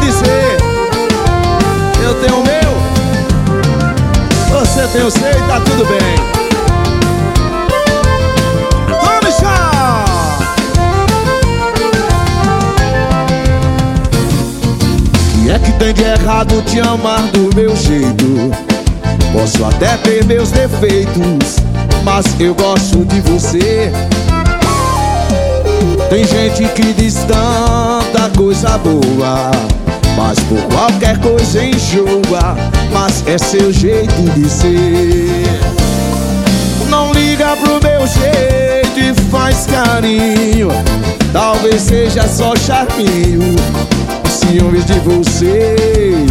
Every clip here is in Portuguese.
dizer. Eu tenho o meu. Você tem o seu e tá tudo bem. E é que tem de errado te amar do meu jeito? Posso até ter meus defeitos Mas eu gosto de você. Tem gente que diz tanta coisa boa mas por qualquer coisa enjoa Mas é seu jeito de ser. Não liga pro meu jeito e faz carinho Talvez seja só charminho Ciúmes de você.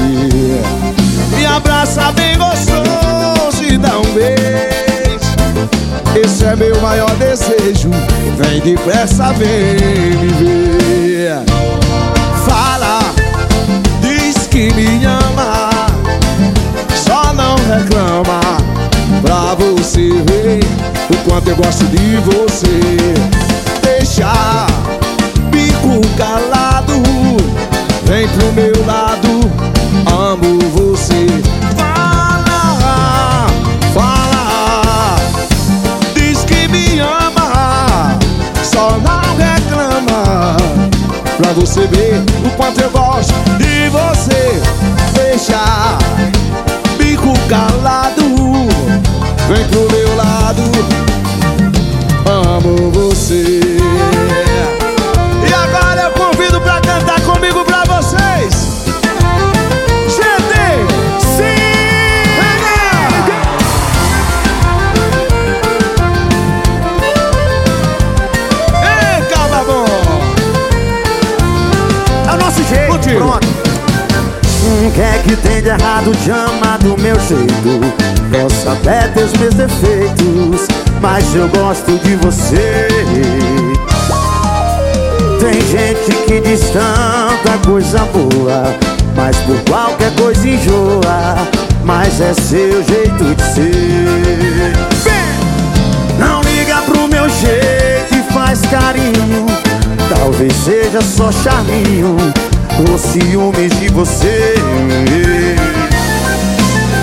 Me abraça bem gostoso e dá um beijo. Esse é meu maior desejo Vem depressa, vem me ver gosto de você. Deixa bico calado Vem pro meu lado Amo você. Pra você ver o quanto eu gosto de você. Deixa bico calado Vem pro Contigo. pronto O que é que tem de errado de amar do meu jeito? Posso até ter os meus defeitos Mas eu gosto de você Tem gente que diz tanta coisa boa Mas por qualquer coisa enjoa Mas é seu jeito de ser Não liga pro meu jeito e faz carinho Talvez seja só charminho Ou ciúmes de você.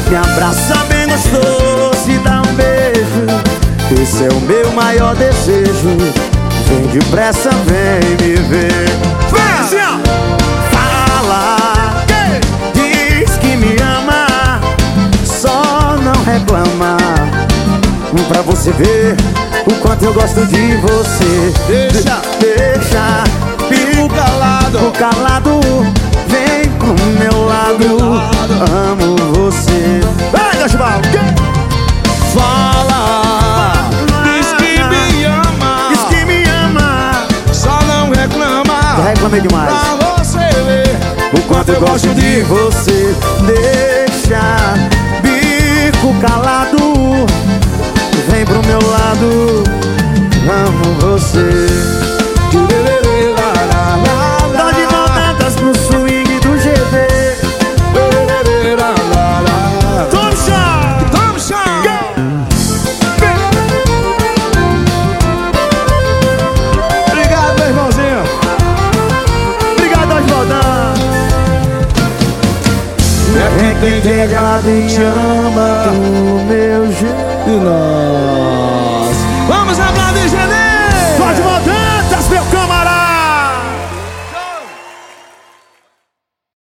Me abraça bem gostoso e dá um beijo. Esse é o meu maior desejo. Vem depressa, vem me ver. Vem Fala. Diz que me ama. Só não reclama. Pra você ver o quanto eu gosto de você. Deixa. De- Deixa calado. Fico calado. meu lado Amo você. Vai, Gashbal Fala. Diz que me ama. Diz que me ama. Só não reclama. Reclamei demais. Pra você ver O quanto eu gosto de você. Deixa Bico calado. Vem pro meu lado É que tem que Ela te ama. Do meu jeito